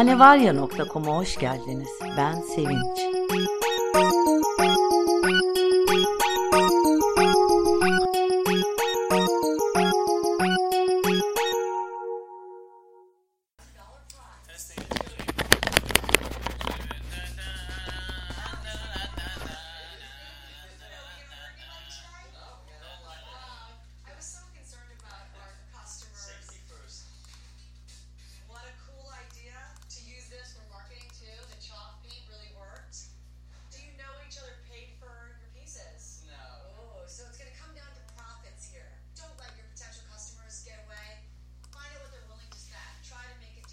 hanevarya.com'a hoş geldiniz. Ben Sevinç.